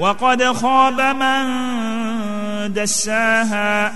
وقد خاب من دساها